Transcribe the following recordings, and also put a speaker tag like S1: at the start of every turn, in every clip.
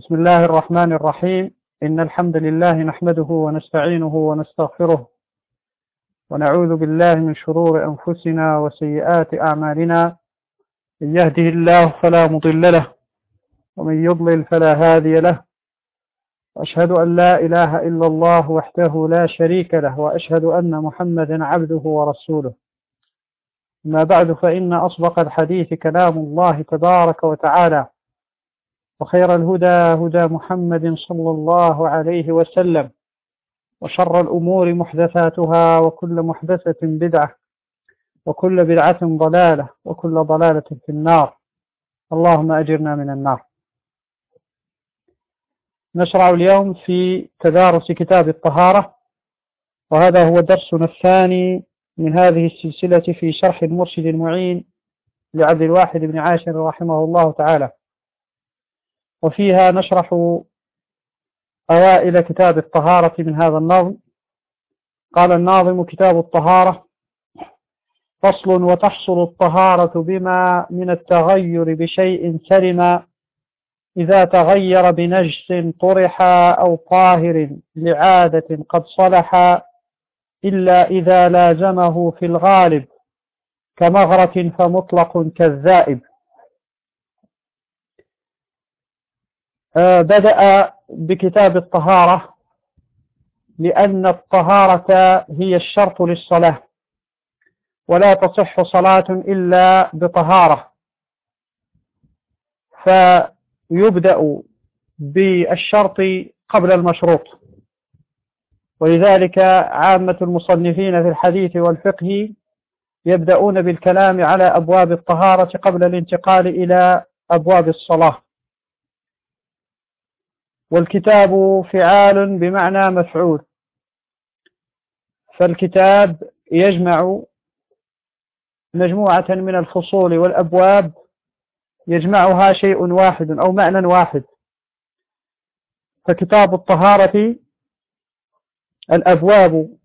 S1: بسم الله الرحمن الرحيم. إن الحمد لله نحمده ونستعينه ونستغفره ونعوذ بالله من شرور أنفسنا وسيئات أعمالنا. من يهده الله فلا مضل له ومن يضلل فلا هادي له. وأشهد أن لا إله إلا الله وحده لا شريك له وأشهد أن محمدا عبده ورسوله. ما بعد فإن أصدق الحديث كلام الله تبارك وتعالى. وخير الهدى هدى محمد صلى الله عليه وسلم. وشر الأمور محدثاتها وكل محدثة بدعة وكل بدعة ضلالة وكل ضلالة في النار. اللهم أجرنا من النار. نشرع اليوم في تدارس كتاب الطهارة وهذا هو درسنا الثاني من هذه السلسلة في شرح المرشد المعين لعبد الواحد بن عاشر رحمه الله تعالى. وفيها نشرح أوائل كتاب الطهارة من هذا النظم. قال الناظم كتاب الطهارة فصل وتحصل الطهارة بما من التغير بشيء سلم إذا تغير بنجس طرح أو طاهر لعادة قد صلح إلا إذا لازمه في الغالب كمغرة فمطلق كالذائب. بدأ بكتاب الطهارة لأن الطهارة هي الشرط للصلاة ولا تصح صلاة إلا بطهارة. فيبدأ بالشرط قبل المشروط. ولذلك عامة المصنفين في الحديث والفقه يبدأون بالكلام على أبواب الطهارة قبل الانتقال إلى أبواب الصلاة. والكتاب فعال بمعنى مفعول. فالكتاب يجمع مجموعة من الفصول والأبواب يجمعها شيء واحد أو معنى واحد. فكتاب الطهارة الأبواب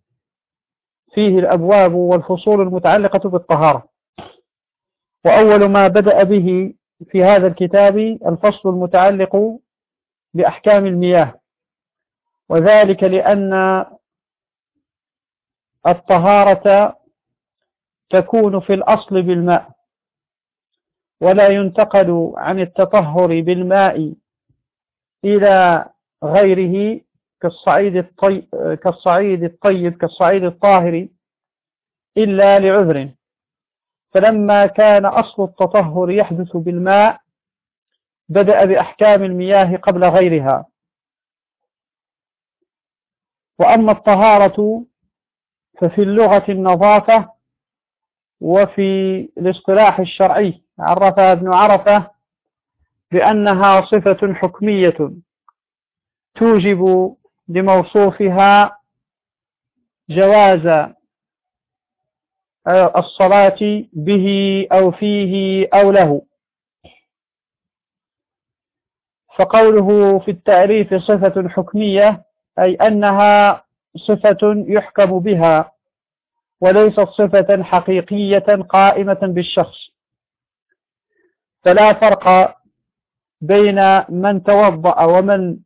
S1: فيه الأبواب والفصول المتعلقة بالطهارة. وأول ما بدأ به في هذا الكتاب الفصل المتعلق بأحكام المياه. وذلك لأن الطهارة تكون في الأصل بالماء ولا ينتقل عن التطهر بالماء إلى غيره كالصعيد الطيب كالصعيد الطيب كالصعيد الطاهر إلا لعذر. فلما كان أصل التطهر يحدث بالماء بدأ بأحكام المياه قبل غيرها. وأما الطهارة ففي اللغة النظافة وفي الاصطلاح الشرعي. عرفها ابن عرفة بأنها صفة حكمية توجب لموصوفها جواز الصلاة به أو فيه أو له. فقوله في التعريف صفة حكمية أي أنها صفة يحكم بها وليست صفة حقيقية قائمة بالشخص. فلا فرق بين من توضأ ومن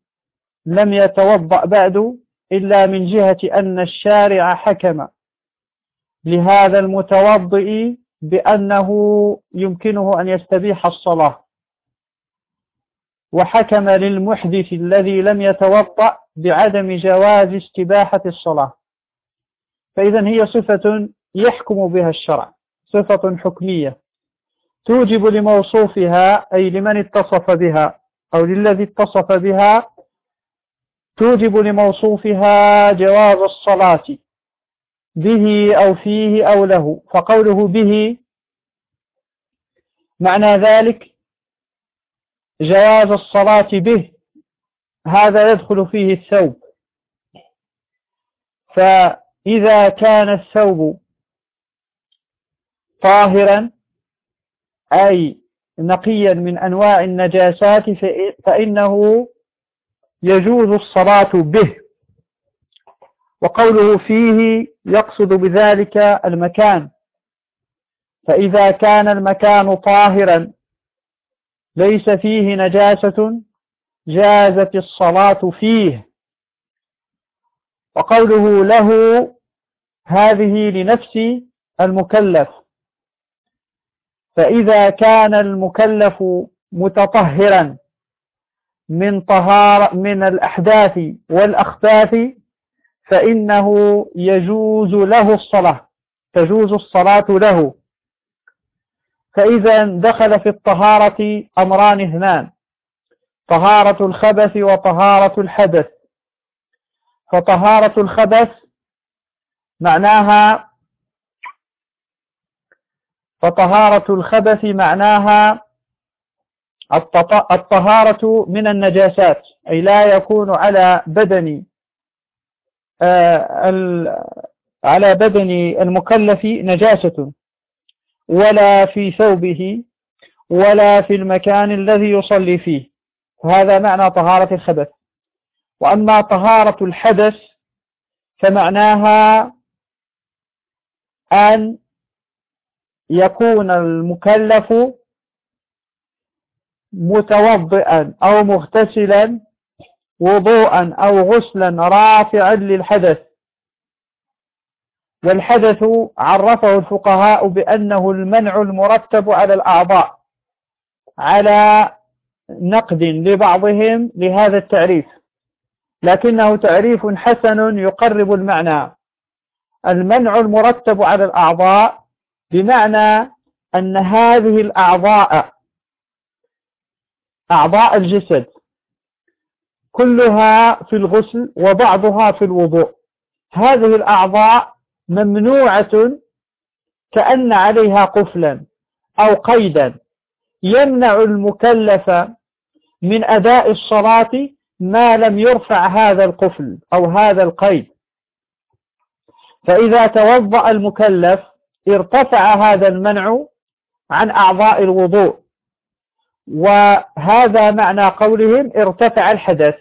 S1: لم يتوضأ بعد إلا من جهة أن الشارع حكم. لهذا المتوضئ بأنه يمكنه أن يستبيح الصلاة. وحكم للمحدث الذي لم يتوضأ بعدم جواز استباحة الصلاة. فإذا هي صفة يحكم بها الشرع صفة حكمية توجب لموصوفها أي لمن اتصف بها أو للذي اتصف بها توجب لموصوفها جواز الصلاة به أو فيه أو له فقوله به معنى ذلك جواز الصلاة به هذا يدخل فيه الثوب. فإذا كان الثوب طاهرا أي نقيا من أنواع النجاسات فإنه يجوز الصلاة به. وقوله فيه يقصد بذلك المكان. فإذا كان المكان طاهرا ليس فيه نجاسة جازت الصلاة فيه. وقوله له هذه لنفس المكلف. فإذا كان المكلف متطهرا من طهارة من الأحداث والأخفاف فإنه يجوز له الصلاة تجوز الصلاة له. فإذا دخل في الطهارة أمران اثنان طهارة الخبث وطهارة الحدث. فطهارة الخبث معناها فطهارة الخبث معناها الطهارة من النجاسات أي لا يكون على بدن آه، على بدن المكلف نجاسة. ولا في ثوبه ولا في المكان الذي يصلي فيه. هذا معنى طهارة الخبث. وأما طهارة الحدث فمعناها أن يكون المكلف متوضئا أو مغتسلا وضوءا أو غسلا رافعا للحدث. والحدث عرفه الفقهاء بأنه المنع المرتب على الأعضاء على نقد لبعضهم لهذا التعريف. لكنه تعريف حسن يقرب المعنى. المنع المرتب على الأعضاء بمعنى أن هذه الأعضاء أعضاء الجسد كلها في الغسل وبعضها في الوضوء. هذه الأعضاء ممنوعة كأن عليها قفلا أو قيدا. يمنع المكلف من أداء الصلاة ما لم يرفع هذا القفل أو هذا القيد. فإذا توضأ المكلف ارتفع هذا المنع عن أعضاء الوضوء. وهذا معنى قولهم ارتفع الحدث.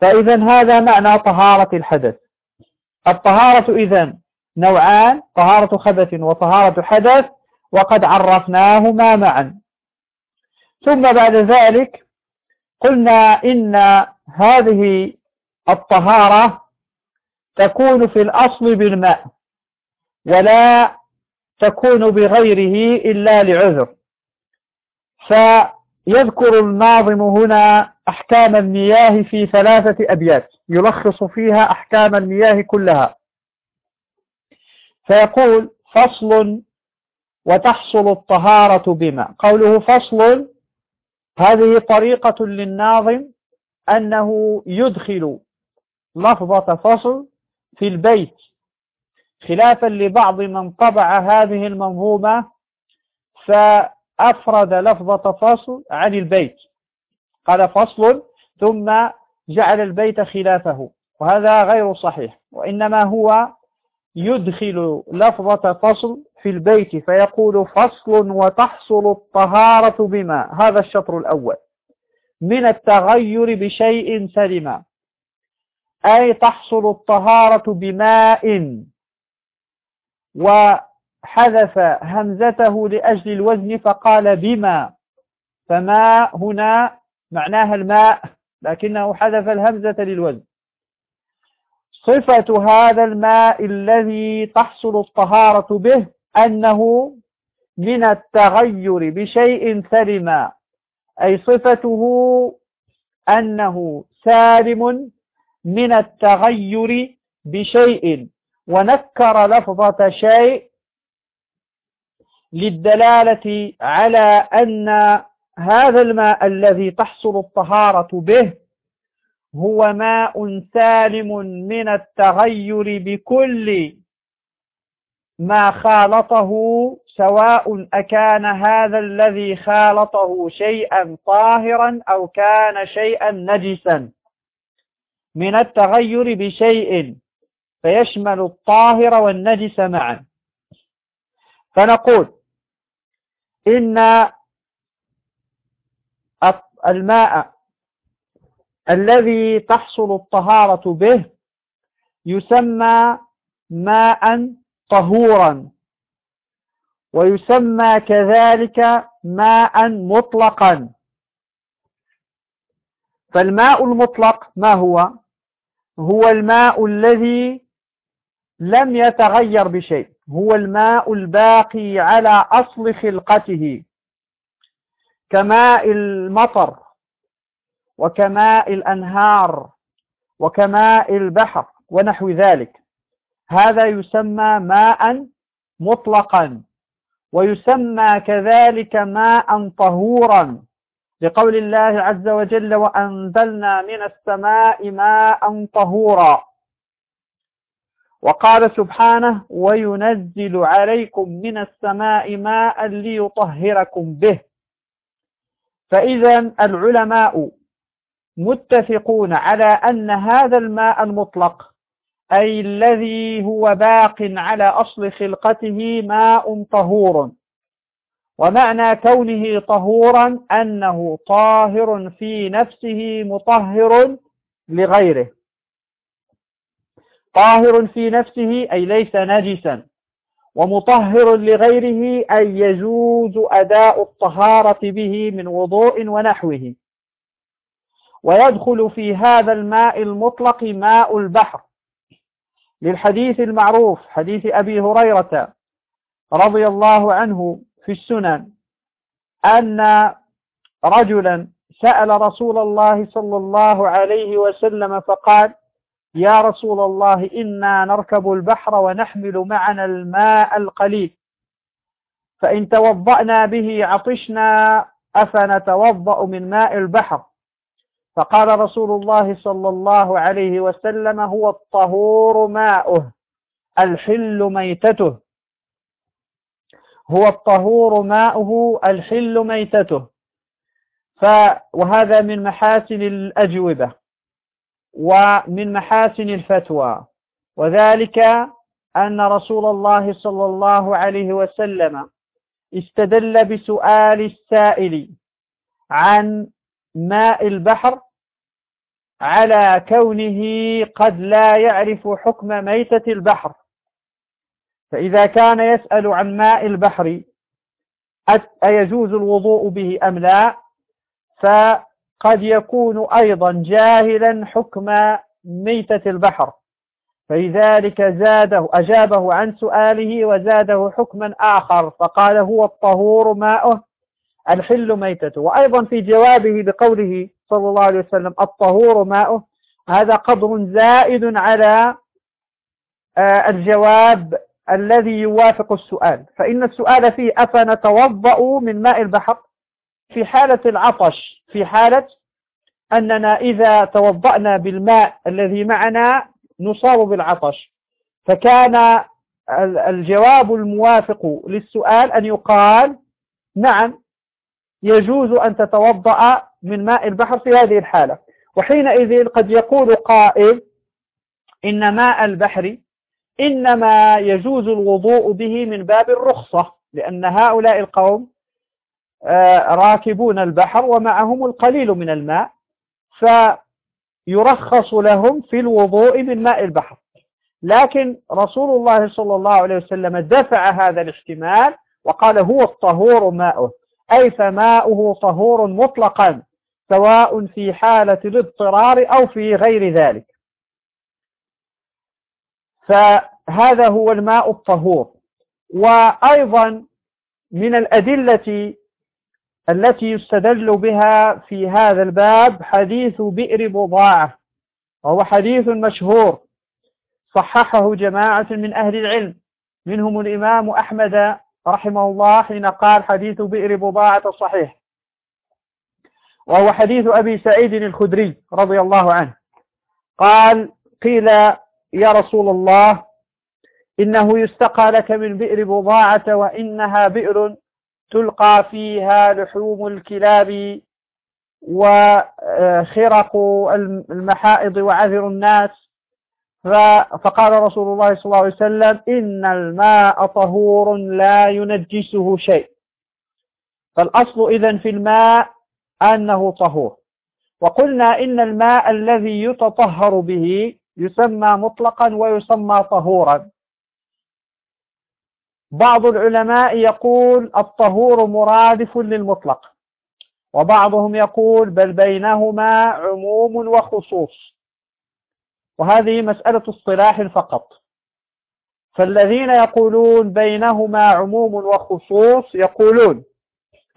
S1: فإذا هذا معنى طهارة الحدث. الطهارة إذا نوعان طهارة خبث وطهارة حدث وقد عرفناهما معا. ثم بعد ذلك قلنا إن هذه الطهارة تكون في الأصل بالماء ولا تكون بغيره إلا لعذر. فيذكر الناظم هنا أحكام المياه في ثلاثة أبيات. يلخص فيها أحكام المياه كلها. فيقول فصل وتحصل الطهارة بما. قوله فصل هذه طريقة للناظم أنه يدخل لفظة فصل في البيت. خلافا لبعض من طبع هذه المنظومة فأفرد لفظة فصل عن البيت. قال فصل ثم جعل البيت خلافه وهذا غير صحيح وإنما هو يدخل لفظة فصل في البيت فيقول فصل وتحصل الطهارة بما هذا الشطر الأول من التغير بشيء سلما أي تحصل الطهارة بماء وحذف همزته لأجل الوزن فقال بما. فما هنا معناها الماء لكنه حذف الهمزة للوزن. صفة هذا الماء الذي تحصل الطهارة به أنه من التغير بشيء سلما أي صفته أنه سالم من التغير بشيء ونكر لفظة شيء للدلالة على أن هذا الماء الذي تحصل الطهارة به هو ماء سالم من التغير بكل ما خالطه سواء أكان هذا الذي خالطه شيئا طاهرا أو كان شيئا نجسا من التغير بشيء فيشمل الطاهر والنجس معا. فنقول إن الماء الذي تحصل الطهارة به يسمى ماء طهورا ويسمى كذلك ماء مطلقا. فالماء المطلق ما هو؟ هو الماء الذي لم يتغير بشيء. هو الماء الباقي على أصل خلقته كماء المطر وكماء الأنهار وكماء البحر ونحو ذلك. هذا يسمى ماء مطلقا ويسمى كذلك ماء طهورا. لقول الله عز وجل وأنزلنا من السماء ماء طهورا وقال سبحانه وينزل عليكم من السماء ماء ليطهركم به. فإذا العلماء متفقون على أن هذا الماء المطلق أي الذي هو باق على أصل خلقته ماء طهور. ومعنى كونه طهورا أنه طاهر في نفسه مطهر لغيره. طاهر في نفسه أي ليس نجسا. ومطهر لغيره أي يجوز أداء الطهارة به من وضوء ونحوه. ويدخل في هذا الماء المطلق ماء البحر. للحديث المعروف حديث أبي هريرة رضي الله عنه في السنن أن رجلا سأل رسول الله صلى الله عليه وسلم فقال يا رسول الله إنا نركب البحر ونحمل معنا الماء القليل. فإن توضأنا به عطشنا أفنتوضأ من ماء البحر. فقال رسول الله صلى الله عليه وسلم هو الطهور ماؤه الحل ميتته. هو الطهور ماؤه الحل ميتته. ف وهذا من محاسن الأجوبة. ومن محاسن الفتوى. وذلك أن رسول الله صلى الله عليه وسلم استدل بسؤال السائل عن ماء البحر على كونه قد لا يعرف حكم ميتة البحر. فإذا كان يسأل عن ماء البحر أيجوز الوضوء به أم لا؟ فقد يكون أيضا جاهلا حكم ميتة البحر. فلذلك زاده أجابه عن سؤاله وزاده حكما آخر فقال هو الطهور ماؤه الحل ميتته. وأيضا في جوابه بقوله صلى الله عليه وسلم الطهور ماؤه. هذا قدر زائد على آه، الجواب الذي يوافق السؤال. فإن السؤال فيه أفنتوضأ من ماء البحر؟ في حالة العطش في حالة أننا إذا توضأنا بالماء الذي معنا نصاب بالعطش. فكان الجواب الموافق للسؤال أن يقال نعم يجوز أن تتوضأ من ماء البحر في هذه الحالة. وحينئذ قد يقول قائل إن ماء البحر إنما يجوز الوضوء به من باب الرخصة لأن هؤلاء القوم راكبون البحر ومعهم القليل من الماء فيرخص لهم في الوضوء من ماء البحر. لكن رسول الله صلى الله عليه وسلم دفع هذا الاحتمال وقال هو الطهور ماؤه أي فماؤه طهور مطلقا سواء في حالة الاضطرار أو في غير ذلك. فهذا هو الماء الطهور. وأيضا من الأدلة التي يستدل بها في هذا الباب حديث بئر بضاعة وهو حديث مشهور صححه جماعة من أهل العلم منهم الإمام أحمد رحمه الله حين قال حديث بئر بضاعة صحيح. وهو حديث أبي سعيد الخدري رضي الله عنه. قال قيل يا رسول الله إنه يستقى لك من بئر بضاعة وإنها بئر تلقى فيها لحوم الكلاب وخرق المحائض وعذر الناس. فقال رسول الله صلى الله عليه وسلم إن الماء طهور لا ينجسه شيء. فالأصل إذن في الماء أنه طهور. وقلنا إن الماء الذي يتطهر به يسمى مطلقا ويسمى طهورا. بعض العلماء يقول الطهور مرادف للمطلق وبعضهم يقول بل بينهما عموم وخصوص. وهذه مسألة اصطلاح فقط. فالذين يقولون بينهما عموم وخصوص يقولون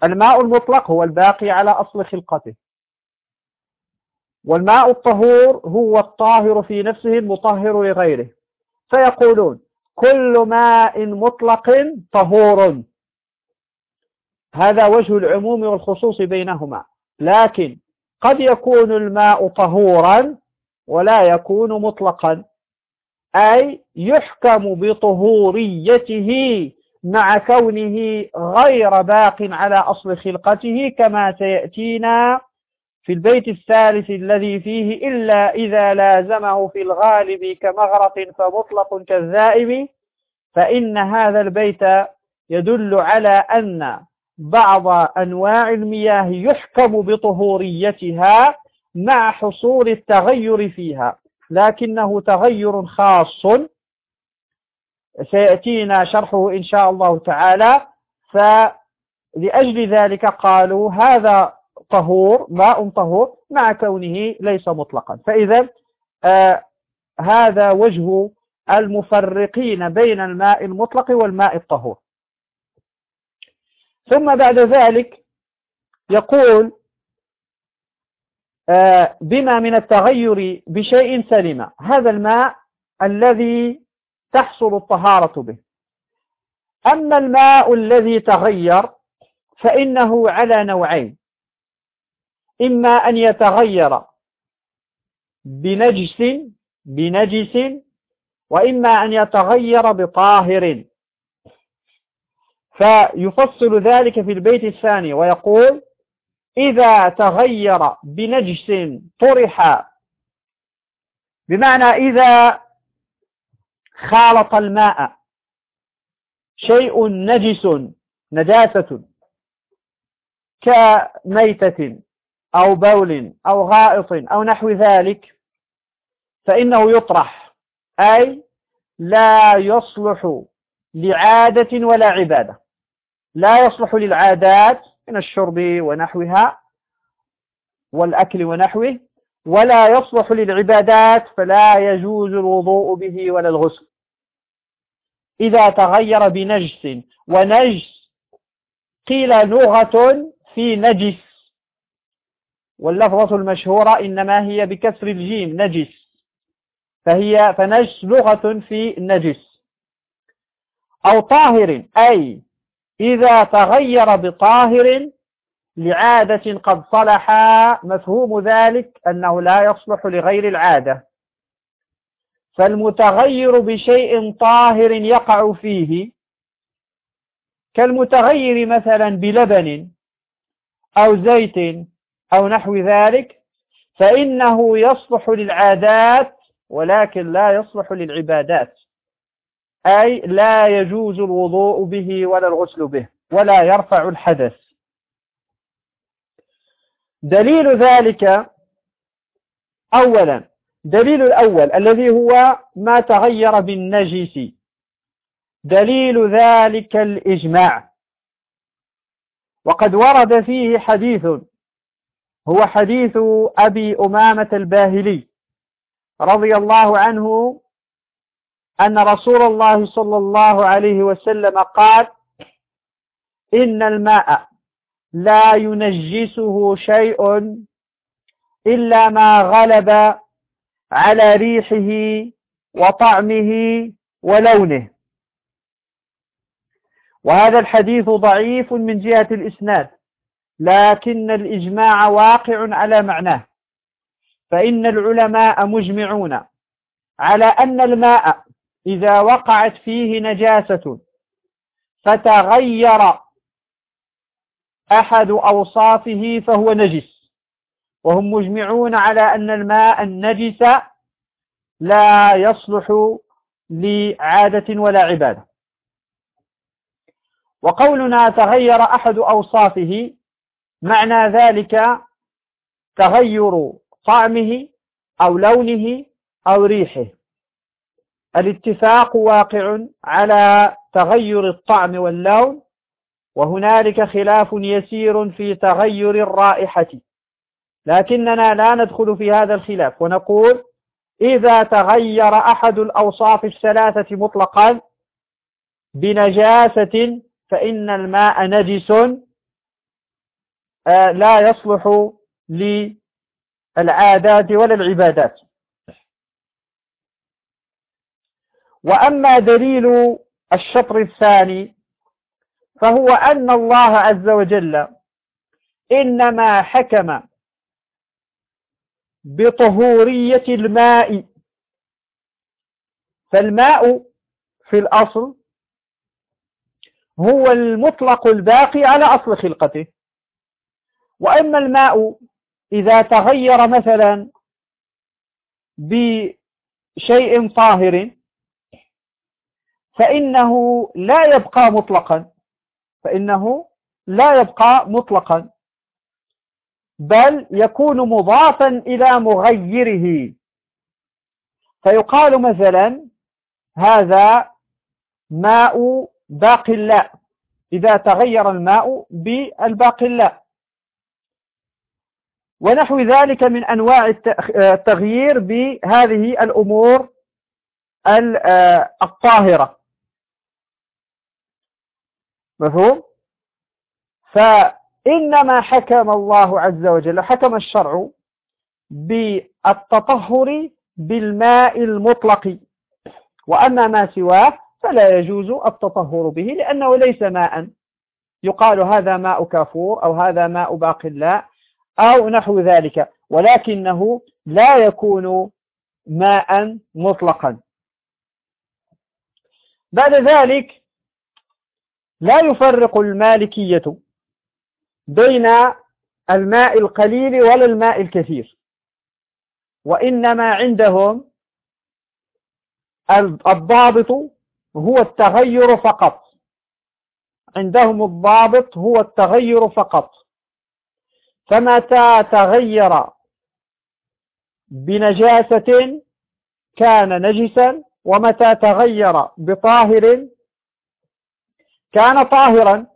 S1: الماء المطلق هو الباقي على أصل خلقته. والماء الطهور هو الطاهر في نفسه المطهر لغيره. فيقولون كل ماء مطلق طهور. هذا وجه العموم والخصوص بينهما. لكن قد يكون الماء طهورا ولا يكون مطلقا. أي يحكم بطهوريته مع كونه غير باق على أصل خلقته كما سيأتينا في البيت الثالث الذي فيه إلا إذا لازمه في الغالب كمغرق فمطلق كالذائب فإن هذا البيت يدل على أن بعض أنواع المياه يحكم بطهوريتها مع حصول التغير فيها لكنه تغير خاص. سيأتينا شرحه إن شاء الله تعالى فلأجل ذلك قالوا هذا طهور ماء طهور مع كونه ليس مطلقا. فإذا آه هذا وجه المفرقين بين الماء المطلق والماء الطهور. ثم بعد ذلك يقول آه بما من التغير بشيء سلم هذا الماء الذي تحصل الطهارة به. أما الماء الذي تغير فإنه على نوعين. إما أن يتغير بنجس بنجس وإما أن يتغير بطاهر. فيفصل ذلك في البيت الثاني ويقول إذا تغير بنجس طرح بمعنى إذا خالط الماء شيء نجس نجاسة كميتة. أو بول أو غائط أو نحو ذلك فإنه يطرح أي لا يصلح لعادة ولا عبادة. لا يصلح للعادات من الشرب ونحوها والأكل ونحوه ولا يصلح للعبادات فلا يجوز الوضوء به ولا الغسل. إذا تغير بنجس ونجس قيل لغة في نجس. واللفظة المشهورة إنما هي بكسر الجيم نجس. فهي فنجس لغة في نجس أو طاهر أي إذا تغير بطاهر لعادة قد صلح مفهوم ذلك أنه لا يصلح لغير العادة. فالمتغير بشيء طاهر يقع فيه. كالمتغير مثلا بلبن أو زيت أو نحو ذلك فإنه يصلح للعادات ولكن لا يصلح للعبادات. أي لا يجوز الوضوء به ولا الغسل به ولا يرفع الحدث. دليل ذلك أولا دليل الأول الذي هو ما تغير بالنجس. دليل ذلك الإجماع. وقد ورد فيه حديث هو حديث أبي أمامة الباهلي رضي الله عنه أن رسول الله صلى الله عليه وسلم قال إن الماء لا ينجسه شيء إلا ما غلب على ريحه وطعمه ولونه. وهذا الحديث ضعيف من جهة الإسناد. لكن الإجماع واقع على معناه. فإن العلماء مجمعون على أن الماء إذا وقعت فيه نجاسة فتغير أحد أوصافه فهو نجس. وهم مجمعون على أن الماء النجس لا يصلح لعادة ولا عبادة. وقولنا تغير أحد أوصافه معنى ذلك تغير طعمه أو لونه أو ريحه. الاتفاق واقع على تغير الطعم واللون وهنالك خلاف يسير في تغير الرائحة. لكننا لا ندخل في هذا الخلاف ونقول إذا تغير أحد الأوصاف الثلاثة مطلقا بنجاسة فإن الماء نجس لا يصلح للعادات ولا العبادات وأما دليل الشطر الثاني فهو أن الله عز وجل إنما حكم بطهورية الماء. فالماء في الأصل هو المطلق الباقي على أصل خلقته. وأما الماء إذا تغير مثلا بشيء طاهر فإنه لا يبقى مطلقا. فإنه لا يبقى مطلقا. بل يكون مضافا إلى مغيره. فيقال مثلا هذا ماء باقلاء إذا تغير الماء بالباقلاء ونحو ذلك من أنواع التغيير بهذه الأمور الطاهرة. مفهوم؟ فإنما حكم الله عز وجل حكم الشرع بالتطهر بالماء المطلق. وأما ما سواه فلا يجوز التطهر به لأنه ليس ماء. يقال هذا ماء كافور أو هذا ماء باقلاء أو نحو ذلك. ولكنه لا يكون ماء مطلقا. بعد ذلك لا يفرق المالكية بين الماء القليل ولا الماء الكثير. وإنما عندهم الضابط هو التغير فقط. عندهم الضابط هو التغير فقط. فمتى تغير بنجاسة كان نجسا ومتى تغير بطاهر كان طاهرا؟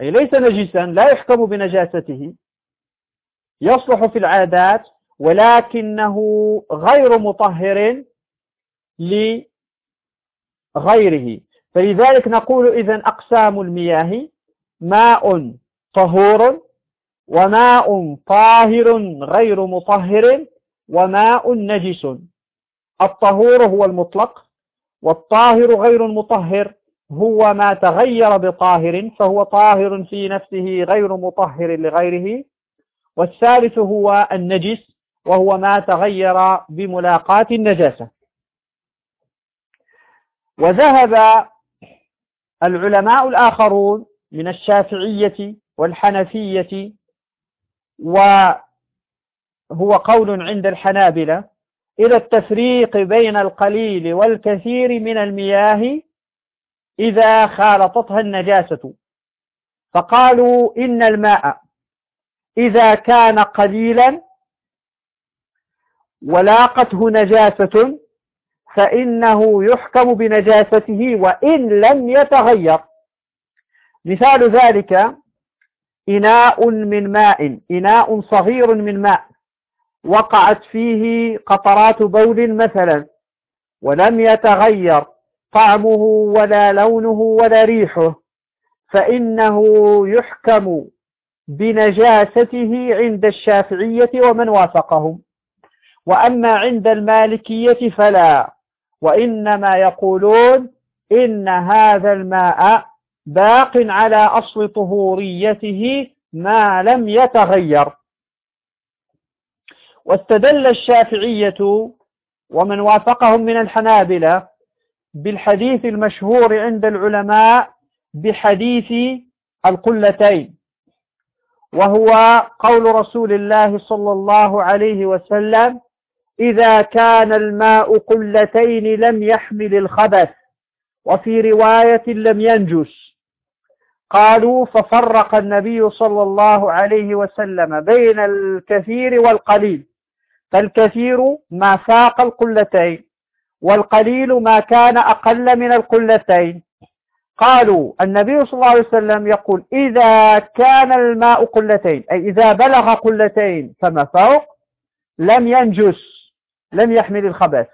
S1: أي ليس نجسا لا يحكم بنجاسته. يصلح في العادات ولكنه غير مطهر لغيره. فلذلك نقول إذا أقسام المياه ماء طهور وماء طاهر غير مطهر وماء نجس. الطهور هو المطلق والطاهر غير المطهر هو ما تغير بطاهر فهو طاهر في نفسه غير مطهر لغيره. والثالث هو النجس وهو ما تغير بملاقاة النجاسة. وذهب العلماء الآخرون من الشافعية والحنفية وهو قول عند الحنابلة إلى التفريق بين القليل والكثير من المياه إذا خالطتها النجاسة. فقالوا إن الماء إذا كان قليلا ولاقته نجاسة فإنه يحكم بنجاسته وإن لم يتغير. مثال ذلك إناء من ماء إناء صغير من ماء. وقعت فيه قطرات بول مثلا ولم يتغير طعمه ولا لونه ولا ريحه. فإنه يحكم بنجاسته عند الشافعية ومن وافقهم. وأما عند المالكية فلا وإنما يقولون إن هذا الماء باق على أصل طهوريته ما لم يتغير. واستدل الشافعية ومن وافقهم من الحنابلة بالحديث المشهور عند العلماء بحديث القلتين وهو قول رسول الله صلى الله عليه وسلم إذا كان الماء قلتين لم يحمل الخبث. وفي رواية لم ينجس. قالوا ففرق النبي صلى الله عليه وسلم بين الكثير والقليل فالكثير ما فاق القلتين والقليل ما كان أقل من القلتين. قالوا النبي صلى الله عليه وسلم يقول إذا كان الماء قلتين أي إذا بلغ قلتين فما فوق لم ينجس لم يحمل الخبث.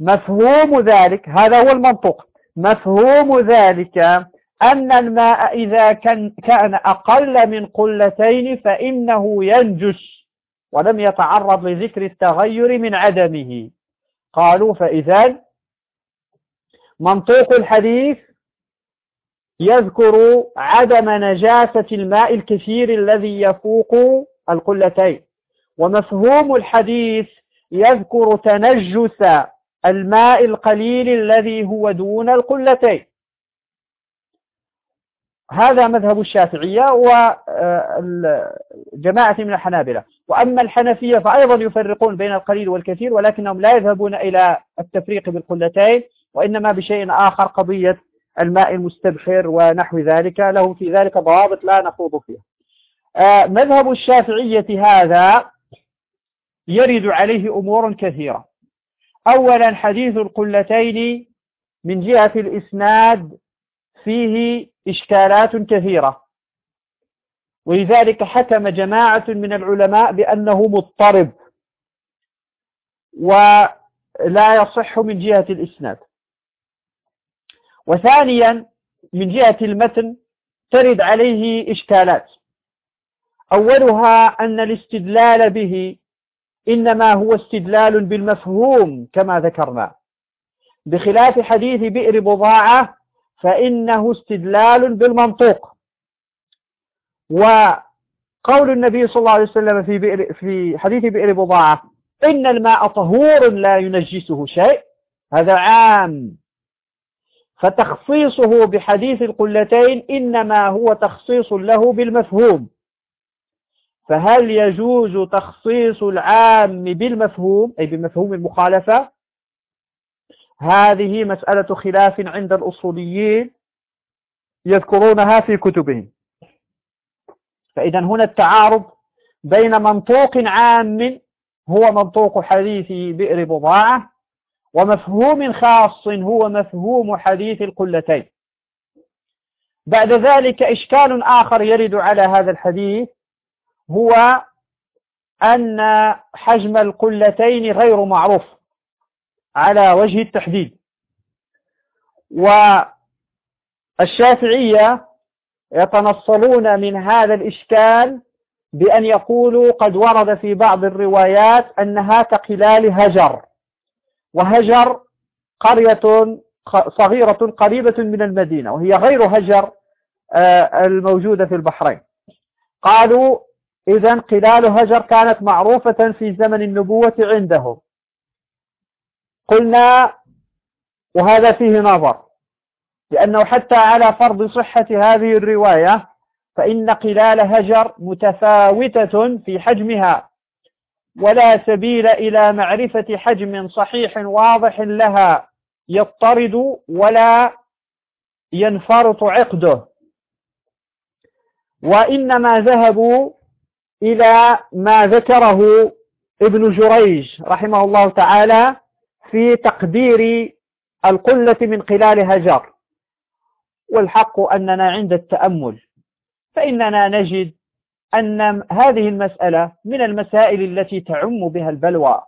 S1: مفهوم ذلك هذا هو المنطق. مفهوم ذلك أن الماء إذا كان, كان أقل من قلتين فإنه ينجس ولم يتعرض لذكر التغير من عدمه. قالوا فإذا منطوق الحديث يذكر عدم نجاسة الماء الكثير الذي يفوق القلتين. ومفهوم الحديث يذكر تنجس الماء القليل الذي هو دون القلتين. هذا مذهب الشافعية وجماعة من الحنابلة. وأما الحنفية فأيضا يفرقون بين القليل والكثير ولكنهم لا يذهبون إلى التفريق بالقلتين وإنما بشيء آخر قضية الماء المستبحر ونحو ذلك. له في ذلك ضوابط لا نخوض فيها. آه، مذهب الشافعية هذا يرد عليه أمور كثيرة. أولا حديث القلتين من جهة الإسناد فيه إشكالات كثيرة. ولذلك حكم جماعة من العلماء بأنه مضطرب ولا يصح من جهة الإسناد. وثانيا من جهة المتن ترد عليه إشكالات. أولها أن الاستدلال به إنما هو استدلال بالمفهوم كما ذكرنا. بخلاف حديث بئر بضاعة فإنه استدلال بالمنطوق. وقول النبي صلى الله عليه وسلم في, بئر في حديث بئر بضاعة إن الماء طهور لا ينجسه شيء. هذا عام. فتخصيصه بحديث القلتين إنما هو تخصيص له بالمفهوم. فهل يجوز تخصيص العام بالمفهوم أي بمفهوم المخالفة؟ هذه مسألة خلاف عند الأصوليين يذكرونها في كتبهم. فإذا هنا التعارض بين منطوق عام هو منطوق حديث بئر بضاعة ومفهوم خاص هو مفهوم حديث القلتين. بعد ذلك إشكال آخر يرد على هذا الحديث هو أن حجم القلتين غير معروف. على وجه التحديد. والشافعية يتنصلون من هذا الإشكال بأن يقولوا قد ورد في بعض الروايات أنها كقلال هجر. وهجر قرية صغيرة قريبة من المدينة وهي غير هجر آه، الموجودة في البحرين. قالوا إذا قلال هجر كانت معروفة في زمن النبوة عندهم. قلنا وهذا فيه نظر لأنه حتى على فرض صحة هذه الرواية فإن قلال هجر متفاوتة في حجمها ولا سبيل إلى معرفة حجم صحيح واضح لها يضطرد ولا ينفرط عقده. وإنما ذهبوا إلى ما ذكره ابن جريج رحمه الله تعالى في تقدير القلة من قلال هجر والحق أننا عند التأمل. فإننا نجد أن هذه المسألة من المسائل التي تعم بها البلوى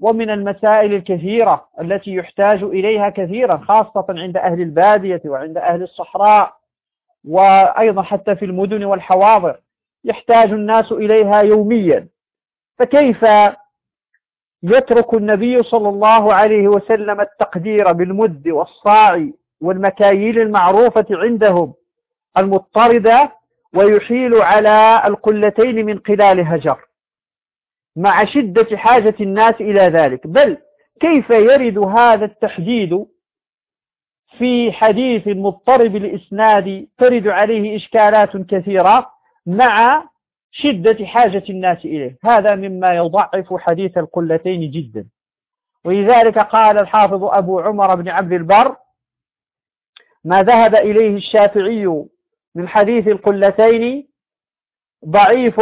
S1: ومن المسائل الكثيرة التي يحتاج إليها كثيرا خاصة عند أهل البادية وعند أهل الصحراء وأيضا حتى في المدن والحواضر. يحتاج الناس إليها يوميا. فكيف يترك النبي صلى الله عليه وسلم التقدير بالمد والصاع والمكاييل المعروفة عندهم المضطردة ويحيل على القلتين من قلال هجر مع شدة حاجة الناس إلى ذلك. بل كيف يرد هذا التحديد في حديث مضطرب الإسناد ترد عليه إشكالات كثيرة مع شدة حاجة الناس إليه. هذا مما يضعف حديث القلتين جدا. ولذلك قال الحافظ أبو عمر بن عبد البر ما ذهب إليه الشافعي من حديث القلتين ضعيف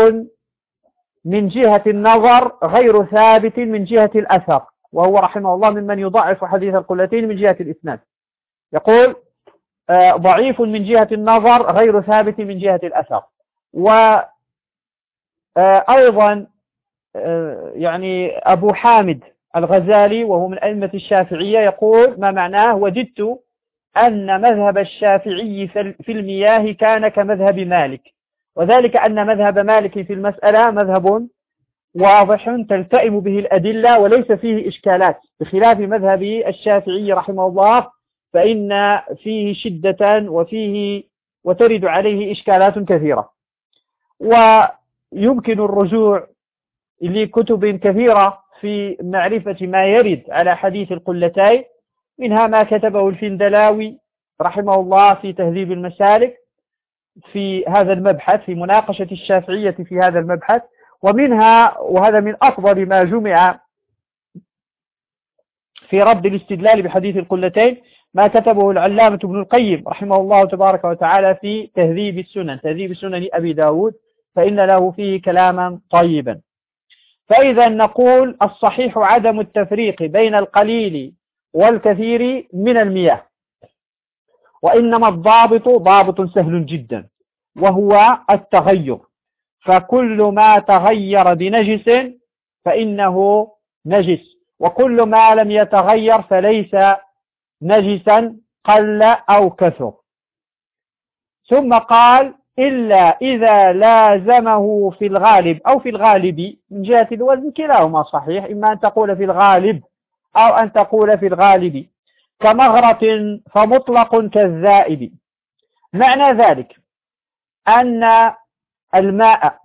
S1: من جهة النظر غير ثابت من جهة الأثر. وهو رحمه الله ممن يضعف حديث القلتين من جهة الإسناد. يقول آه، ضعيف من جهة النظر غير ثابت من جهة الأثر. وأيضا آه، يعني أبو حامد الغزالي وهو من أئمة الشافعية يقول ما معناه؟ وجدت أن مذهب الشافعي في المياه كان كمذهب مالك. وذلك أن مذهب مالك في المسألة مذهب واضح تلتئم به الأدلة وليس فيه إشكالات. بخلاف مذهب الشافعي رحمه الله فإن فيه شدة وفيه وترد عليه إشكالات كثيرة. ويمكن الرجوع لكتب كثيرة في معرفة ما يرد على حديث القلتين منها ما كتبه الفندلاوي رحمه الله في تهذيب المسالك في هذا المبحث في مناقشة الشافعية في هذا المبحث ومنها وهذا من أفضل ما جمع في رد الاستدلال بحديث القلتين ما كتبه العلامة ابن القيم رحمه الله تبارك وتعالى في تهذيب السنن تهذيب السنن أبي داود. فإن له فيه كلاما طيبا. فإذا نقول الصحيح عدم التفريق بين القليل والكثير من المياه وإنما الضابط ضابط سهل جدا وهو التغير. فكل ما تغير بنجس فإنه نجس وكل ما لم يتغير فليس نجسا قل أو كثر. ثم قال إلا إذا لازمه في الغالب أو في الغالب من جهة الوزن كلاهما صحيح إما أن تقول في الغالب أو أن تقول في الغالب. كمغرة فمطلق كالذائب معنى ذلك أن الماء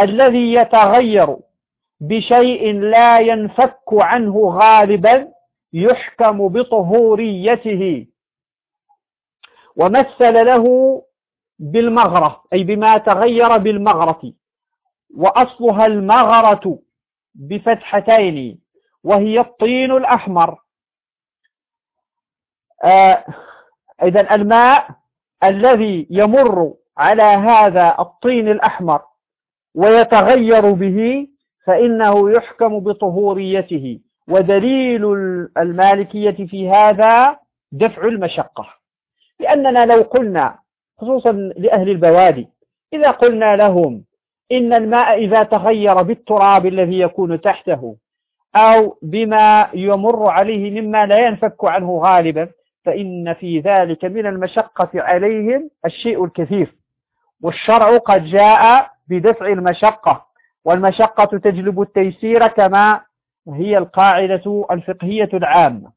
S1: الذي يتغير بشيء لا ينفك عنه غالبا يحكم بطهوريته. ومثل له بالمغرة أي بما تغير بالمغرة. وأصلها المغرة بفتحتين وهي الطين الأحمر. آه إذا الماء الذي يمر على هذا الطين الأحمر ويتغير به فإنه يحكم بطهوريته. ودليل المالكية في هذا دفع المشقة. لأننا لو قلنا خصوصا لأهل البوادي. إذا قلنا لهم إن الماء إذا تغير بالتراب الذي يكون تحته أو بما يمر عليه مما لا ينفك عنه غالبا فإن في ذلك من المشقة عليهم الشيء الكثير والشرع قد جاء بدفع المشقة والمشقة تجلب التيسير كما هي القاعدة الفقهية العامة.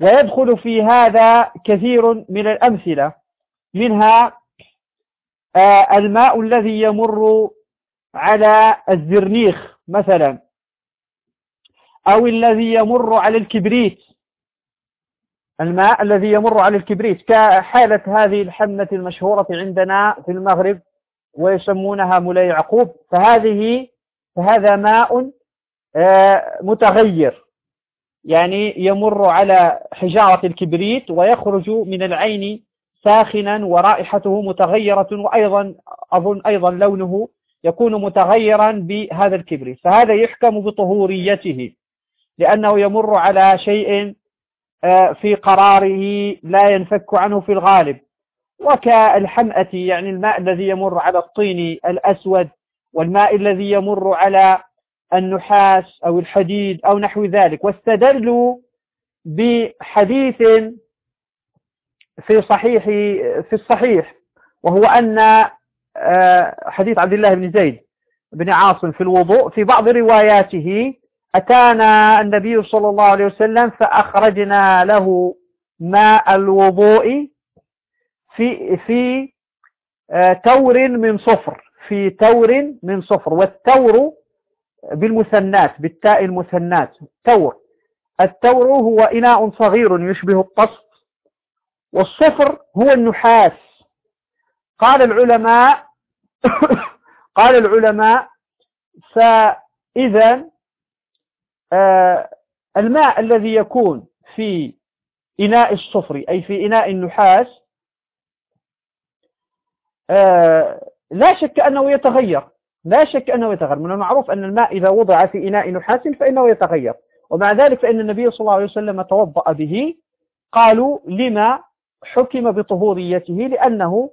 S1: ويدخل في هذا كثير من الأمثلة منها آه، الماء الذي يمر على الزرنيخ مثلا أو الذي يمر على الكبريت. الماء الذي يمر على الكبريت كحالة هذه الحمة المشهورة عندنا في المغرب ويسمونها مولاي يعقوب. فهذه فهذا ماء آه، متغير. يعني يمر على حجارة الكبريت ويخرج من العين ساخنا ورائحته متغيرة وأيضا أظن أيضا لونه يكون متغيرا بهذا الكبريت فهذا يحكم بطهوريته لأنه يمر على شيء آه، في قراره لا ينفك عنه في الغالب. وكالحمأة يعني الماء الذي يمر على الطين الأسود والماء الذي يمر على النحاس أو الحديد أو نحو ذلك. واستدلوا بحديث في صحيح في الصحيح وهو أن آه، حديث عبد الله بن زيد بن عاصم في الوضوء في بعض رواياته أتانا النبي صلى الله عليه وسلم فأخرجنا له ماء الوضوء في في آه، تور من صفر في تور من صفر والتور بالمثنات بالتاء المثنات تور. التور هو إناء صغير يشبه الطست والصفر هو النحاس. قال العلماء قال العلماء فإذا آه الماء الذي يكون في إناء الصفر أي في إناء النحاس آه لا شك أنه يتغير. لا شك أنه يتغير. من المعروف أن الماء إذا وضع في إناء نحاس فإنه يتغير. ومع ذلك فإن النبي صلى الله عليه وسلم توضأ به قالوا لما حكم بطهوريته لأنه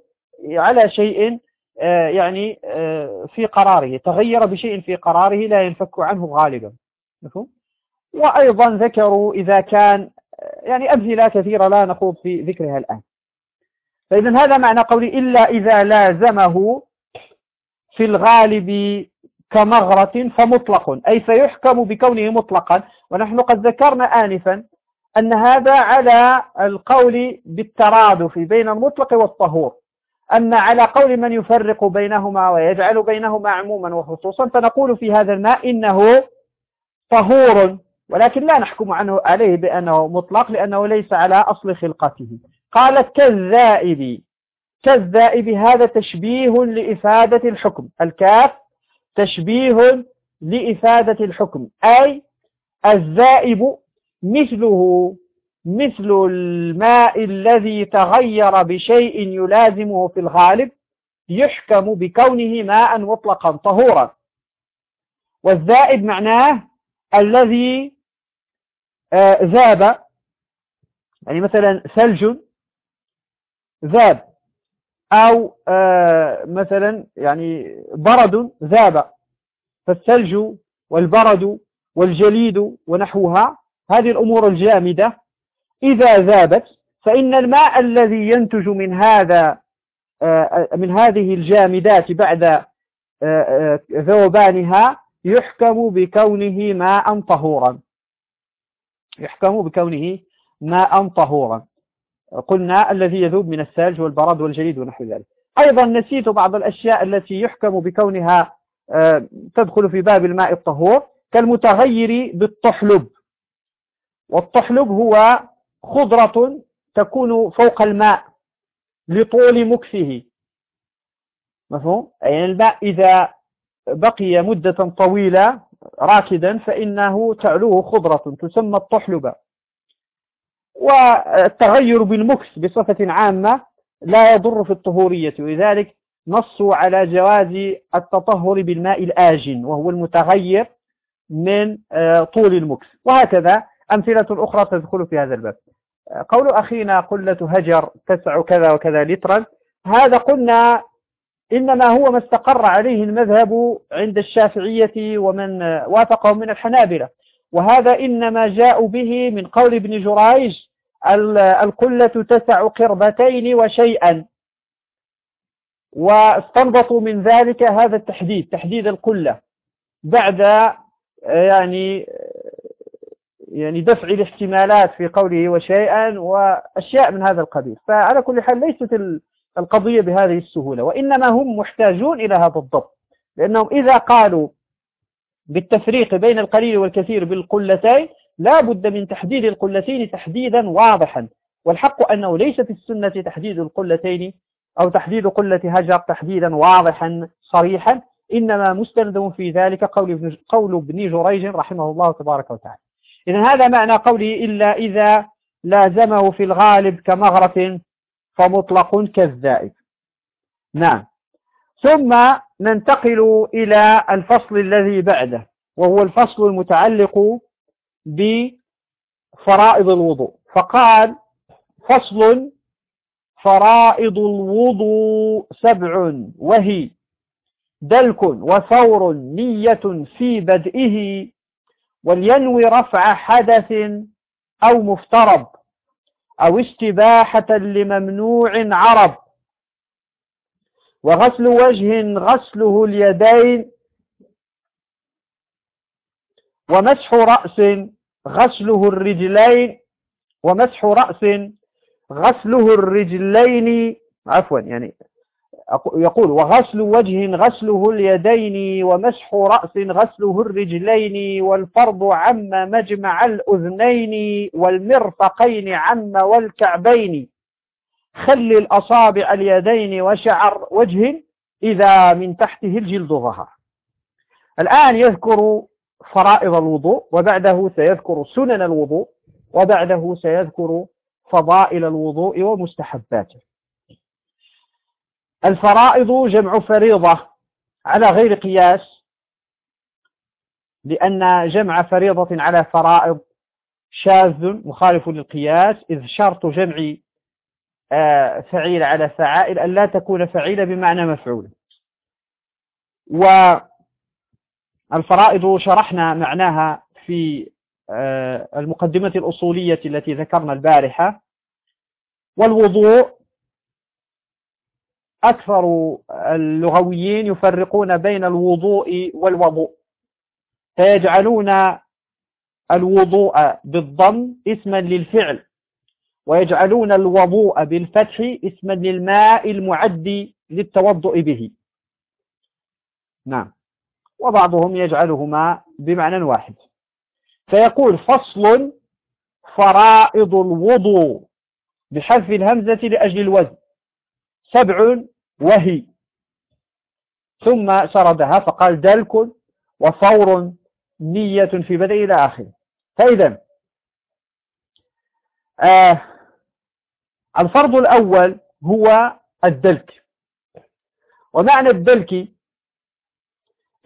S1: على شيء آه، يعني آه، في قراره تغير بشيء في قراره لا ينفك عنه غالبا. وأيضا ذكروا إذا كان يعني أمثلة كثيرة لا نخوض في ذكرها الآن. فإذا هذا معنى قولي إلا إذا لازمه في الغالب كمغرة فمطلق أي فيحكم بكونه مطلقا. ونحن قد ذكرنا آنفا أن هذا على القول بالترادف بين المطلق والطهور. أما على قول من يفرق بينهما ويجعل بينهما عموما وخصوصا فنقول في هذا الماء إنه طهور ولكن لا نحكم عنه عليه بأنه مطلق لأنه ليس على أصل خلقته. قال كالذائب. كالذائب هذا تشبيه لإفادة الحكم. الكاف تشبيه لإفادة الحكم. أي الذائب مثله مثل الماء الذي تغير بشيء يلازمه في الغالب يحكم بكونه ماء مطلقا طهورا. والذائب معناه الذي آه، ذاب يعني مثلا ثلج ذاب أو آه، مثلا يعني برد ذاب فالثلج والبرد والجليد ونحوها هذه الأمور الجامدة. إذا ذابت فإن الماء الذي ينتج من هذا آه، من هذه الجامدات بعد ذوبانها يحكم بكونه ماء طهورا. يحكم بكونه ماء طهورا. قلنا الذي يذوب من الثلج والبرد والجليد ونحو ذلك. أيضا نسيت بعض الأشياء التي يحكم بكونها آه، تدخل في باب الماء الطهور كالمتغير بالطحلب. والطحلب هو خضرة تكون فوق الماء لطول مكثه مفهوم؟ يعني الماء إذا بقي مدة طويلة راكدا فإنه تعلوه خضرة تسمى الطحلبة والتغير بالمكس بصفة عامة لا يضر في الطهورية ولذلك نصوا على جواز التطهر بالماء الآجن وهو المتغير من آه، طول المكس. وهكذا أمثلة أخرى تدخل في هذا الباب. قول أخينا قلة هجر تسع كذا وكذا لترا. هذا قلنا إنما هو ما استقر عليه المذهب عند الشافعية ومن وافقهم من الحنابلة. وهذا إنما جاءوا به من قول ابن جريج القلة تسع قربتين وشيئا. واستنبطوا من ذلك هذا التحديد تحديد القلة. بعد يعني يعني دفع الاحتمالات في قوله وشيئا وأشياء من هذا القبيل. فعلى كل حال ليست القضية بهذه السهولة وإنما هم محتاجون إلى هذا الضبط لأنهم إذا قالوا بالتفريق بين القليل والكثير بالقلتين لا بد من تحديد القلتين تحديدا واضحا. والحق أنه ليس في السنة تحديد القلتين أو تحديد قلة هجر تحديدا واضحا صريحا إنما مستند في ذلك قول ابن, قول ابن جريج رحمه الله تبارك وتعالى. إذا هذا معنى قوله إلا إذا لازمه في الغالب كمغرة فمطلق كالزائد. نعم. ثم ننتقل إلى الفصل الذي بعده وهو الفصل المتعلق بفرائض الوضوء. فقال فصل فرائض الوضوء سبع وهي دلك وثور نية في بدئه ولينوي رفع حدث أو مفترض أو استباحة لممنوع عرب. وغسل وجه غسله اليدين. ومسح رأس غسله الرجلين. ومسح رأس غسله الرجلين. عفوا يعني يقول وغسل وجه غسله اليدين ومسح رأس غسله الرجلين والفرض عم مجمع الأذنين والمرفقين عم والكعبين. خل الأصابع اليدين وشعر وجه إذا من تحته الجلد ظهر. الآن يذكر فرائض الوضوء وبعده سيذكر سنن الوضوء وبعده سيذكر فضائل الوضوء ومستحباته. الفرائض جمع فريضة. على غير قياس. لأن جمع فريضة على فرائض شاذ مخالف للقياس. إذ شرط جمع آه، فعيل على فعائل أن لا تكون فعيلة بمعنى مفعول. والفرائض شرحنا معناها في آه، المقدمة الأصولية التي ذكرنا البارحة. والوضوء أكثر اللغويين يفرقون بين الوضوء والوضوء. فيجعلون الوضوء بالضم اسما للفعل ويجعلون الوضوء بالفتح اسما للماء المعد للتوضؤ به. نعم. وبعضهم يجعلهما بمعنى واحد. فيقول فصل فرائض الوضوء بحذف الهمزة لأجل الوزن. سبع وهي. ثم سردها فقال دلك وفور نية في بدء إلى آخره. فإذا آه الفرض الأول هو الدلك. ومعنى الدلك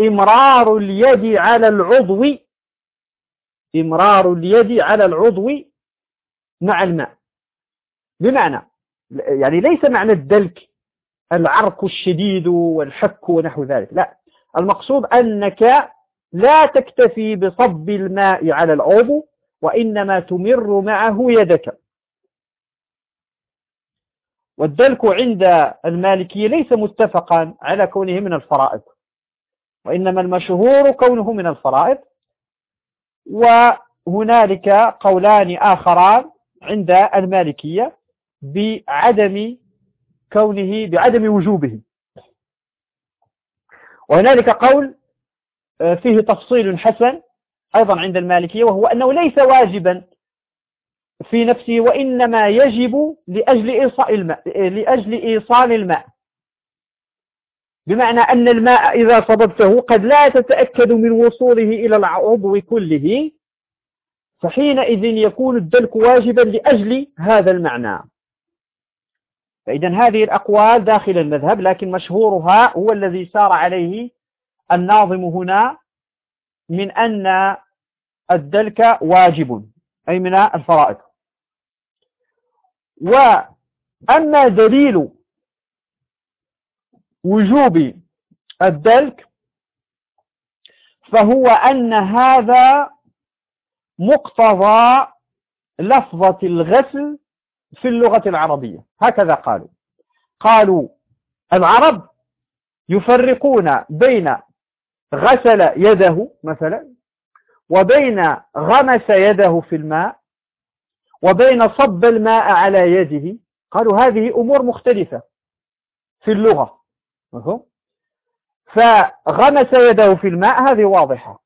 S1: إمرار اليد على العضو إمرار اليد على العضو مع الماء. بمعنى يعني ليس معنى الدلك العرق الشديد والحك ونحو ذلك لا. المقصود أنك لا تكتفي بصب الماء على العضو وإنما تمر معه يدك. والدلك عند المالكية ليس متفقا على كونه من الفرائض وإنما المشهور كونه من الفرائض. وهنالك قولان آخران عند المالكية. بعدم كونه بعدم وجوبه. وهنالك قول آه، فيه تفصيل حسن أيضا عند المالكية وهو أنه ليس واجبا في نفسه وإنما يجب لأجل إيصال الماء لأجل إيصال الماء. بمعنى أن الماء إذا صببته قد لا تتأكد من وصوله إلى العضو كله فحينئذ يكون الدلك واجبا لأجل هذا المعنى. فإذا هذه الأقوال داخل المذهب لكن مشهورها هو الذي سار عليه الناظم هنا من أن الدلك واجب أي من الفرائض. وأما دليل وجوب الدلك فهو أن هذا مقتضى لفظة الغسل في اللغة العربية. هكذا قالوا. قالوا العرب يفرقون بين غسل يده مثلا وبين غمس يده في الماء وبين صب الماء على يده. قالوا هذه أمور مختلفة في اللغة. فغمس يده في الماء هذه واضحة.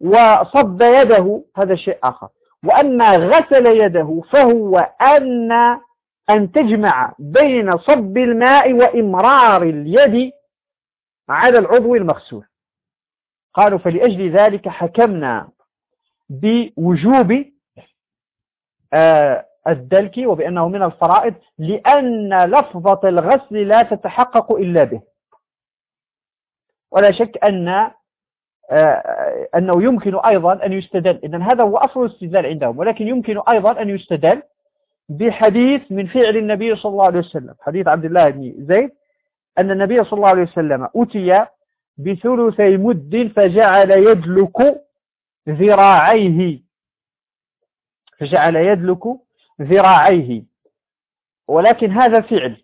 S1: وصب يده هذا شيء آخر. وأما غسل يده فهو أن أن تجمع بين صب الماء وإمرار اليد على العضو المغسول. قالوا فلأجل ذلك حكمنا بوجوب آه، الدلك وبأنه من الفرائض لأن لفظة الغسل لا تتحقق إلا به. ولا شك أن أنه يمكن أيضا أن يستدل. إذن هذا هو أصل الاستدلال عندهم ولكن يمكن أيضا أن يستدل بحديث من فعل النبي صلى الله عليه وسلم. حديث عبد الله بن زيد أن النبي صلى الله عليه وسلم أتي بثلثي مد فجعل يدلك ذراعيه. فجعل يدلك ذراعيه. ولكن هذا فعل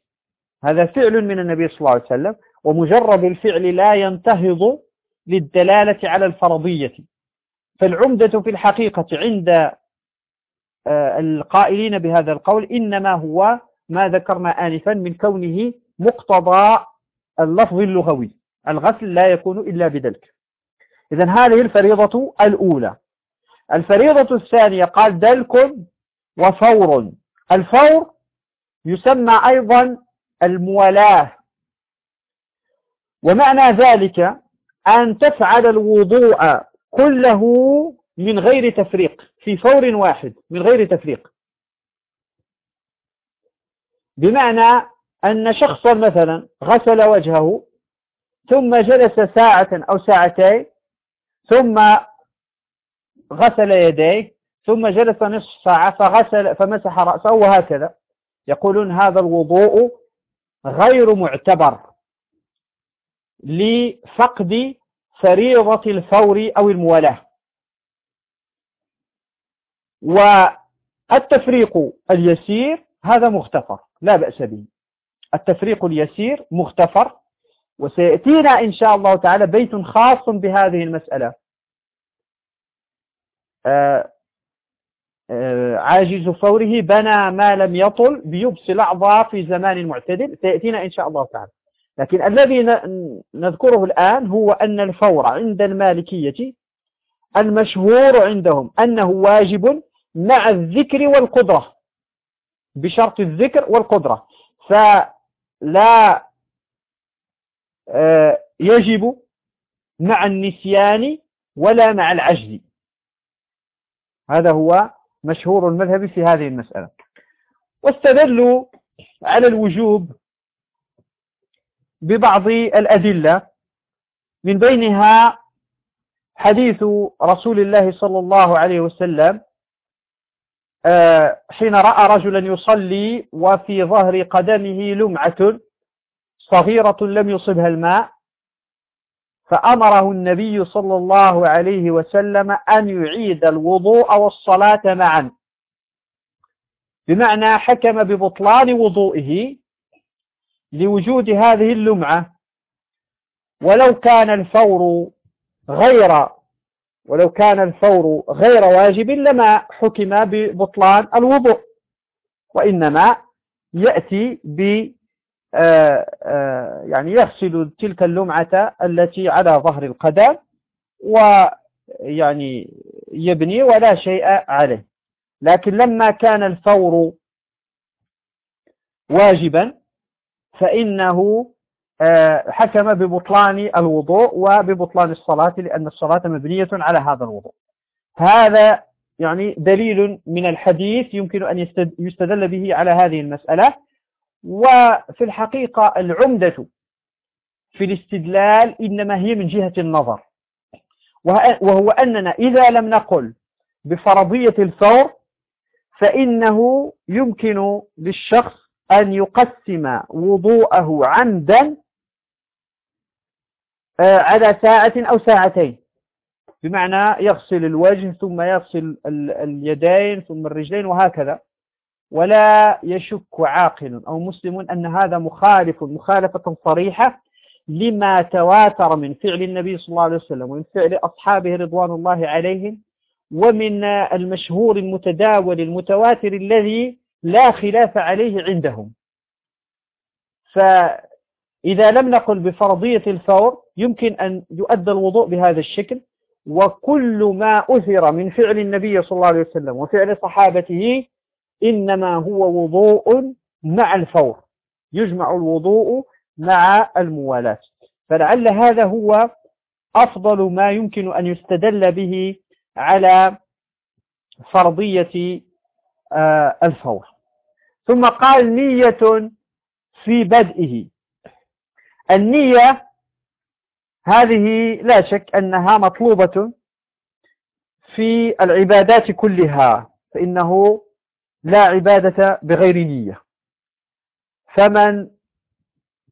S1: هذا فعل من النبي صلى الله عليه وسلم ومجرد الفعل لا ينتهض للدلالة على الفرضية. فالعمدة في الحقيقة عند آه، القائلين بهذا القول إنما هو ما ذكرنا آنفا من كونه مقتضى اللفظ اللغوي. الغسل لا يكون إلا بدلك إذا هذه الفريضة الأولى. الفريضة الثانية قال دلك وفور. الفور يسمى أيضا المولاة ومعنى ذلك أن تفعل الوضوء كله من غير تفريق في فور واحد من غير تفريق. بمعنى أن شخصا مثلا غسل وجهه ثم جلس ساعة أو ساعتين ثم غسل يديه ثم جلس نصف ساعة فغسل فمسح رأسه وهكذا. يقولون هذا الوضوء غير معتبر. لفقد فريضة الفور أو الموالاة. والتفريق اليسير هذا مغتفر لا بأس به. التفريق اليسير مغتفر وسيأتينا إن شاء الله تعالى بيت خاص بهذه المسألة. آه، آه، عاجز فوره بنى ما لم يطل بيبس الأعضاء في زمان معتدل. سيأتينا إن شاء الله تعالى. لكن الذي نذكره الآن هو أن الفور عند المالكية المشهور عندهم أنه واجب مع الذكر والقدرة بشرط الذكر والقدرة. فلا آه، يجب مع النسيان ولا مع العجز. هذا هو مشهور المذهب في هذه المسألة. واستدلوا على الوجوب ببعض الأدلة. من بينها حديث رسول الله صلى الله عليه وسلم آه، حين رأى رجلا يصلي وفي ظهر قدمه لمعة صغيرة لم يصبها الماء فأمره النبي صلى الله عليه وسلم أن يعيد الوضوء والصلاة معا. بمعنى حكم ببطلان وضوئه لوجود هذه اللمعة ولو كان الفور غير ولو كان الفور غير واجب لما حكم ببطلان الوضوء وإنما يأتي ب آه، آه، يعني يغسل تلك اللمعة التي على ظهر القدم ويعني يبني ولا شيء عليه. لكن لما كان الفور واجبا فإنه آه، حكم ببطلان الوضوء وببطلان الصلاة لأن الصلاة مبنية على هذا الوضوء. هذا يعني دليل من الحديث يمكن أن يستدل به على هذه المسألة. وفي الحقيقة العمدة في الاستدلال إنما هي من جهة النظر. وهو أننا إذا لم نقل بفرضية الفور فإنه يمكن للشخص أن يقسم وضوءه عمدا آه، على ساعة أو ساعتين. بمعنى يغسل الوجه ثم يغسل اليدين ثم الرجلين وهكذا. ولا يشك عاقل أو مسلم أن هذا مخالف مخالفة صريحة لما تواتر من فعل النبي صلى الله عليه وسلم ومن فعل أصحابه رضوان الله عليهم ومن المشهور المتداول المتواتر الذي لا خلاف عليه عندهم. فإذا لم نقل بفرضية الفور يمكن أن يؤدى الوضوء بهذا الشكل وكل ما أثر من فعل النبي صلى الله عليه وسلم وفعل صحابته إنما هو وضوء مع الفور يجمع الوضوء مع الموالاة. فلعل هذا هو أفضل ما يمكن أن يستدل به على فرضية الفور. ثم قال نية في بدئه. النية هذه لا شك أنها مطلوبة في العبادات كلها فإنه لا عبادة بغير نية. فمن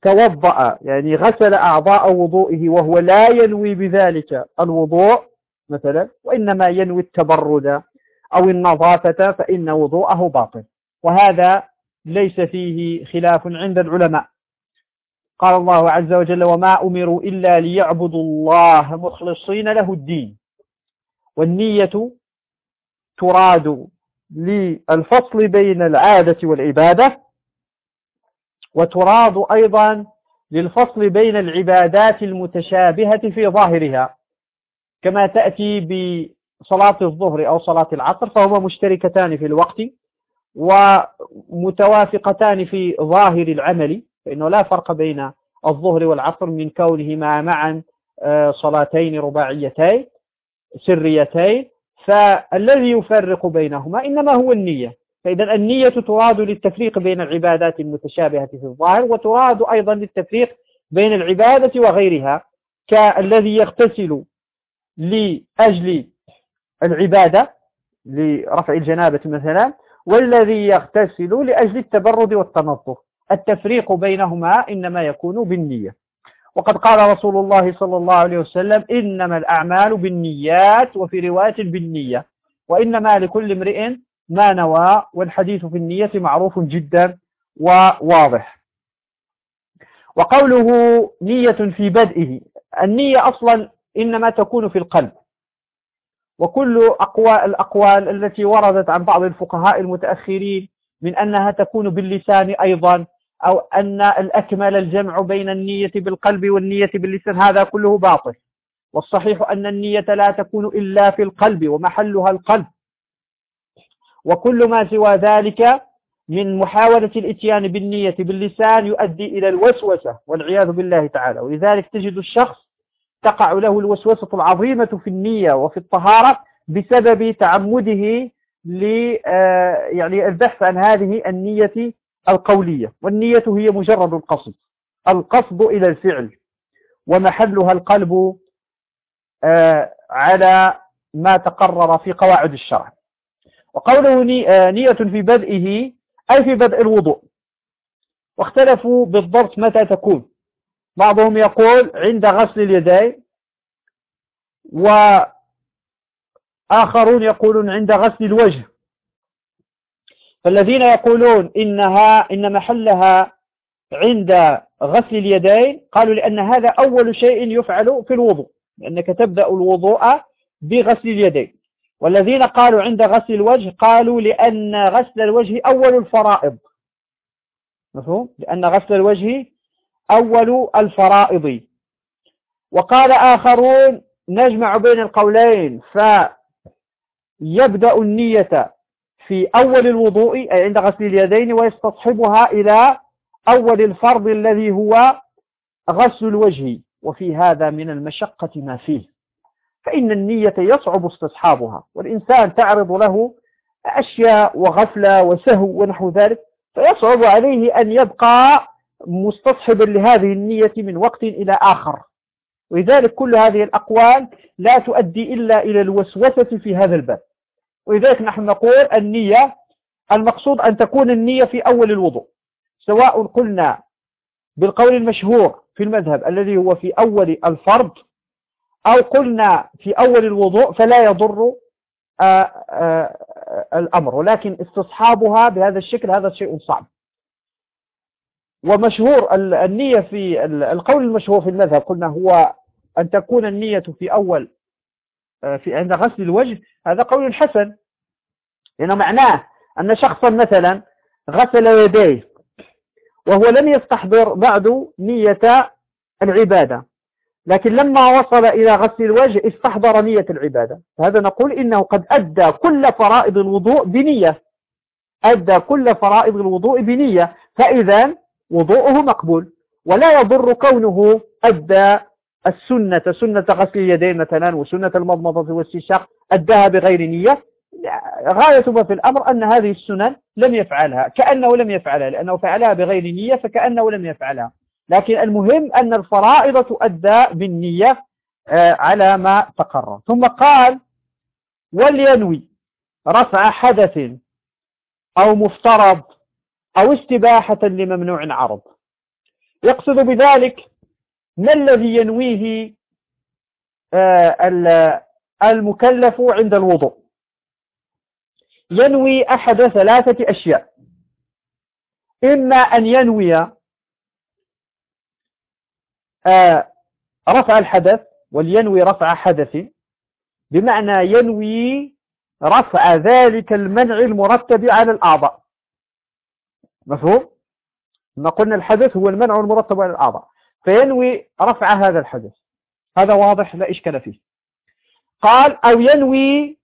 S1: توضأ يعني غسل أعضاء وضوئه وهو لا ينوي بذلك الوضوء مثلا وإنما ينوي التبرد أو النظافة فإن وضوءه باطل. وهذا ليس فيه خلاف عند العلماء. قال الله عز وجل وما أمروا إلا ليعبدوا الله مخلصين له الدين. والنية تراد للفصل بين العادة والعبادة وتراد أيضا للفصل بين العبادات المتشابهة في ظاهرها كما تأتي بصلاة الظهر أو صلاة العصر فهما مشتركتان في الوقت ومتوافقتان في ظاهر العمل فإنه لا فرق بين الظهر والعصر من كونهما معا آه، صلاتين رباعيتين سريتين فالذي يفرق بينهما إنما هو النية. فإذا النية تراد للتفريق بين العبادات المتشابهة في الظاهر وتراد أيضا للتفريق بين العبادة وغيرها كالذي يغتسل لأجل العبادة لرفع الجنابة مثلا والذي يغتسل لأجل التبرد والتنظف. التفريق بينهما إنما يكون بالنية. وقد قال رسول الله صلى الله عليه وسلم إنما الأعمال بالنيات وفي رواية بالنية. وإنما لكل امرئ ما نوى والحديث في النية معروف جدا وواضح. وقوله نية في بدئه النية أصلا إنما تكون في القلب. وكل أقوال الأقوال التي وردت عن بعض الفقهاء المتأخرين من أنها تكون باللسان أيضا أو أن الأكمل الجمع بين النية بالقلب والنية باللسان هذا كله باطل. والصحيح أن النية لا تكون إلا في القلب ومحلها القلب. وكل ما سوى ذلك من محاولة الإتيان بالنية باللسان يؤدي إلى الوسوسة والعياذ بالله تعالى. ولذلك تجد الشخص تقع له الوسوسة العظيمة في النية وفي الطهارة بسبب تعمده ل آه، يعني البحث عن هذه النية القولية. والنية هي مجرد القصد القصد إلى الفعل. ومحلها القلب آه، على ما تقرر في قواعد الشرع. وقوله آه، نية في بدئه أي في بدء الوضوء. واختلفوا بالضبط متى تكون. بعضهم يقول عند غسل اليدين وآخرون يقولون عند غسل الوجه. فالذين يقولون إنها إن محلها عند غسل اليدين قالوا لأن هذا أول شيء يفعل في الوضوء لأنك تبدأ الوضوء بغسل اليدين. والذين قالوا عند غسل الوجه قالوا لأن غسل الوجه أول الفرائض. مفهوم؟ لأن غسل الوجه أول الفرائض. وقال آخرون نجمع بين القولين فيبدأ النية في أول الوضوء أي عند غسل اليدين ويستصحبها إلى أول الفرض الذي هو غسل الوجه. وفي هذا من المشقة ما فيه. فإن النية يصعب استصحابها. والإنسان تعرض له أشياء وغفلة وسهو ونحو ذلك فيصعب عليه أن يبقى مستصحبا لهذه النية من وقت إلى آخر. ولذلك كل هذه الأقوال لا تؤدي إلا إلى الوسوسة في هذا الباب. ولذلك نحن نقول النية المقصود أن تكون النية في أول الوضوء. سواء قلنا بالقول المشهور في المذهب الذي هو في أول الفرض أو قلنا في أول الوضوء فلا يضر آه، آآ آه، الأمر. ولكن استصحابها بهذا الشكل هذا شيء صعب. ومشهور النية في القول المشهور في المذهب قلنا هو أن تكون النية في أول آه، في عند غسل الوجه هذا قول حسن. لأنه معناه أن شخصا مثلا غسل يديه وهو لم يستحضر بعد نية العبادة لكن لما وصل إلى غسل الوجه استحضر نية العبادة. هذا نقول إنه قد أدى كل فرائض الوضوء بنية. أدى كل فرائض الوضوء بنية. فإذا وضوءه مقبول. ولا يضر كونه أدى السنة سنة غسل اليدين مثلا وسنة المضمضة والسشاق أداها بغير نية. غاية ما في الأمر أن هذه السنن لم يفعلها. كأنه لم يفعلها لأنه فعلها بغير نية فكأنه لم يفعلها. لكن المهم أن الفرائض تؤدى بالنية آه، على ما تقرر. ثم قال ولينوي رفع حدث أو مفترض أو استباحة لممنوع عرض. يقصد بذلك ما الذي ينويه آه، المكلف عند الوضوء؟ ينوي أحد ثلاثة أشياء. إما أن ينوي آه، رفع الحدث ولينوي رفع حدث بمعنى ينوي رفع ذلك المنع المرتب على الأعضاء. مفهوم؟ ما قلنا الحدث هو المنع المرتب على الأعضاء. فينوي رفع هذا الحدث. هذا واضح لا إشكال فيه. قال أو ينوي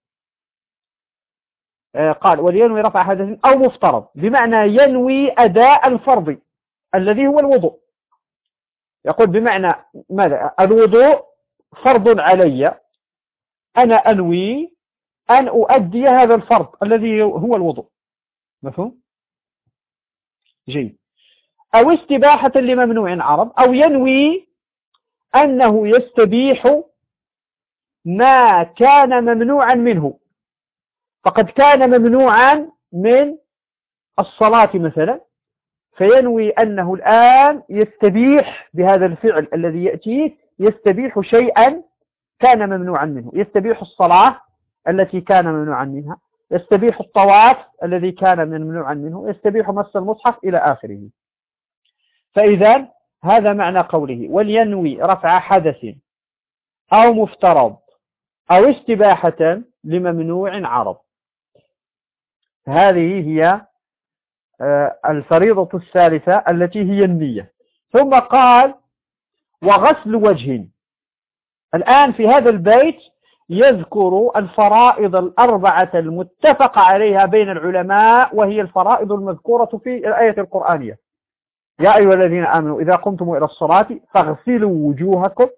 S1: آه، قال ولينوي رفع حدث أو مفترض. بمعنى ينوي أداء الفرض الذي هو الوضوء. يقول بمعنى ماذا؟ الوضوء فرض علي. أنا أنوي أن أؤدي هذا الفرض الذي هو الوضوء. مفهوم؟ جيد. أو استباحة لممنوع عرض أو ينوي أنه يستبيح ما كان ممنوعا منه. فقد كان ممنوعا من الصلاة مثلا فينوي أنه الآن يستبيح بهذا الفعل الذي يأتيه يستبيح شيئا كان ممنوعا منه يستبيح الصلاة التي كان ممنوعا منها. يستبيح الطواف الذي كان ممنوعا منه يستبيح مس المصحف إلى آخره. فإذا هذا معنى قوله ولينوي رفع حدث أو مفترض أو استباحة لممنوع عرض. هذه هي آه، الفريضة الثالثة التي هي النية. ثم قال وغسل وجه. الآن في هذا البيت يذكر الفرائض الأربعة المتفق عليها بين العلماء وهي الفرائض المذكورة في الآية القرآنية. يا أيها الذين آمنوا إذا قمتم إلى الصلاة فاغسلوا وجوهكم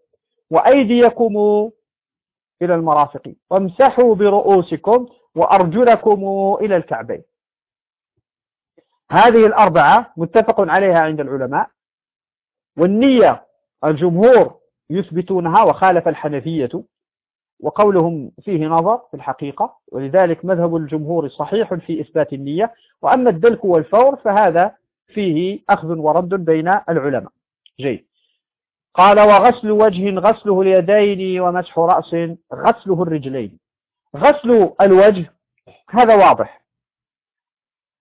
S1: وأيديكم إلى المرافق وامسحوا برؤوسكم وأرجلكم إلى الكعبين. هذه الأربعة متفق عليها عند العلماء. والنية الجمهور يثبتونها وخالف الحنفية. وقولهم فيه نظر في الحقيقة ولذلك مذهب الجمهور صحيح في إثبات النية. وأما الدلك والفور فهذا فيه أخذ ورد بين العلماء. جيد. قال وغسل وجه غسله اليدين ومسح رأس غسله الرجلين. غسل الوجه هذا واضح.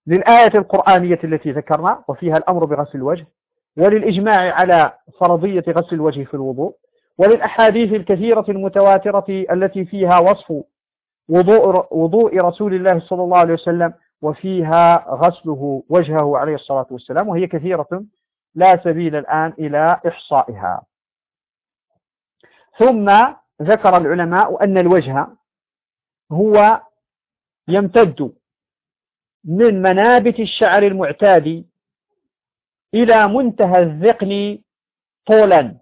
S1: للآية القرآنية التي ذكرنا وفيها الأمر بغسل الوجه وللإجماع على فرضية غسل الوجه في الوضوء. وللأحاديث الكثيرة المتواترة التي فيها وصف وضوء, وضوء رسول الله صلى الله عليه وسلم وفيها غسله وجهه عليه الصلاة والسلام وهي كثيرة لا سبيل الآن إلى إحصائها. ثم ذكر العلماء أن الوجه هو يمتد من منابت الشعر المعتاد إلى منتهى الذقن طولا.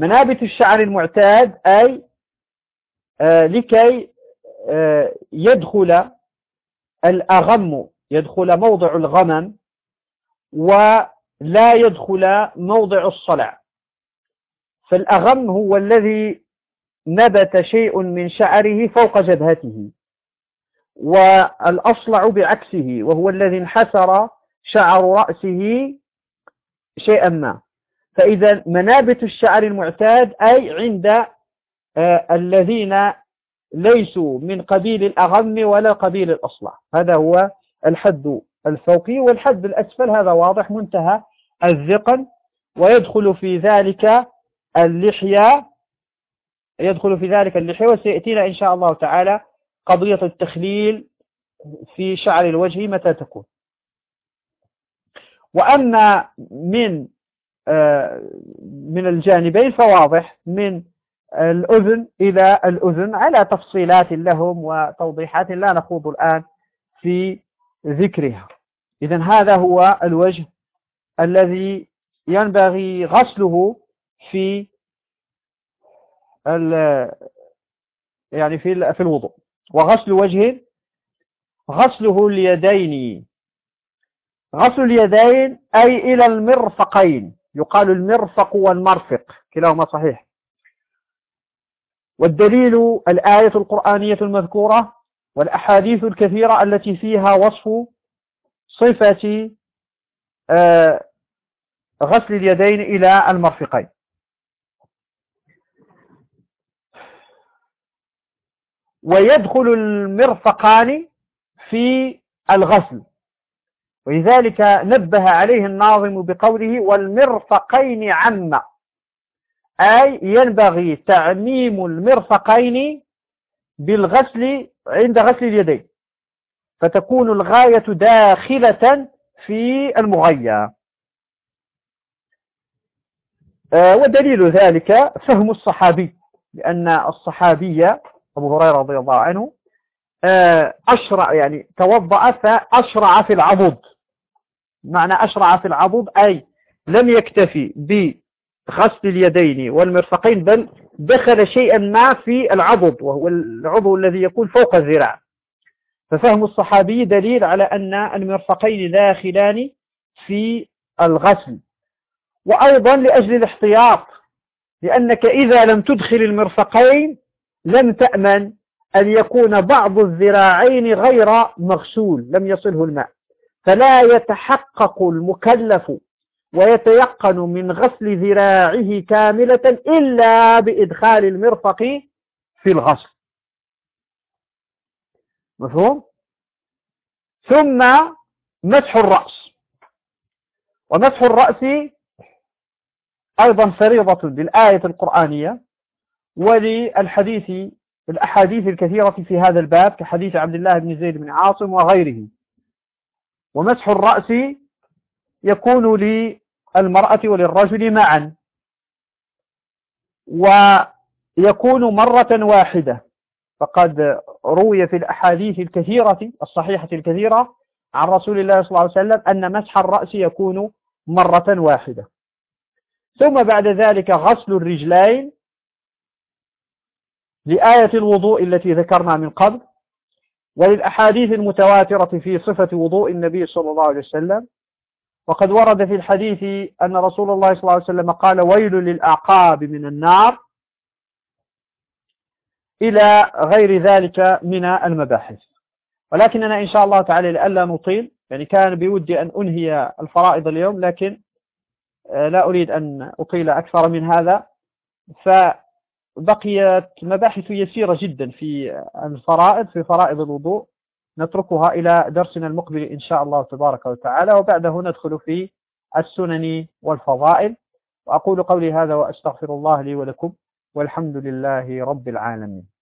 S1: منابت الشعر المعتاد أي آه لكي آه يدخل الأغم يدخل موضع الغمم ولا يدخل موضع الصلع. فالأغم هو الذي نبت شيء من شعره فوق جبهته والأصلع بعكسه وهو الذي انحسر شعر رأسه شيئا ما. فإذا منابت الشعر المعتاد أي عند آه الذين ليسوا من قبيل الأغم ولا قبيل الأصلع. هذا هو الحد الفوقي والحد الأسفل. هذا واضح منتهى الذقن. ويدخل في ذلك اللحية يدخل في ذلك اللحية وسيأتينا إن شاء الله تعالى قضية التخليل في شعر الوجه متى تكون. وأما من من الجانبين فواضح من الأذن إلى الأذن على تفصيلات لهم وتوضيحات لا نخوض الآن في ذكرها. إذا هذا هو الوجه الذي ينبغي غسله في يعني في في الوضوء. وغسل وجه غسله اليدين. غسل اليدين أي إلى المرفقين. يقال المرفق والمرفق كلاهما صحيح. والدليل الآية القرآنية المذكورة والأحاديث الكثيرة التي فيها وصف صفة آه، غسل اليدين إلى المرفقين. ويدخل المرفقان في الغسل. ولذلك نبه عليه الناظم بقوله والمرفقين عم أي ينبغي تعميم المرفقين بالغسل عند غسل اليدين. فتكون الغاية داخلة في المغيى آه، ودليل ذلك فهم الصحابي لأن الصحابي أبو هريرة رضي الله عنه أشرع يعني توضأ فأشرع في العضد. معنى أشرع في العضد أي لم يكتفي بغسل اليدين والمرفقين بل دخل شيئا ما في العضد وهو العضو الذي يكون فوق الذراع. ففهم الصحابي دليل على أن المرفقين داخلان في الغسل. وأيضا لأجل الاحتياط لأنك إذا لم تدخل المرفقين لم تأمن أن يكون بعض الذراعين غير مغسول لم يصله الماء. فلا يتحقق المكلف ويتيقن من غسل ذراعه كاملة إلا بإدخال المرفق في الغسل. مفهوم؟ ثم مسح الرأس. ومسح الرأس أيضا فريضة للآية القرآنية وللحديث الأحاديث الكثيرة في هذا الباب كحديث عبد الله بن زيد بن عاصم وغيره. ومسح الرأس يكون للمرأة وللرجل معا. ويكون مرة واحدة. فقد روي في الأحاديث الكثيرة الصحيحة الكثيرة عن رسول الله صلى الله عليه وسلم أن مسح الرأس يكون مرة واحدة. ثم بعد ذلك غسل الرجلين لآية الوضوء التي ذكرنا من قبل وللأحاديث المتواترة في صفة وضوء النبي صلى الله عليه وسلم. وقد ورد في الحديث أن رسول الله صلى الله عليه وسلم قال ويل للأعقاب من النار إلى غير ذلك من المباحث. ولكننا إن شاء الله تعالى لألا نطيل يعني كان بودي أن أنهي الفرائض اليوم لكن آه، لا أريد أن أطيل أكثر من هذا. فبقيت مباحث يسيرة جدا في الفرائض في فرائض الوضوء. نتركها إلى درسنا المقبل إن شاء الله تبارك وتعالى وبعده ندخل في السنن والفضائل. وأقول قولي هذا وأستغفر الله لي ولكم والحمد لله رب العالمين.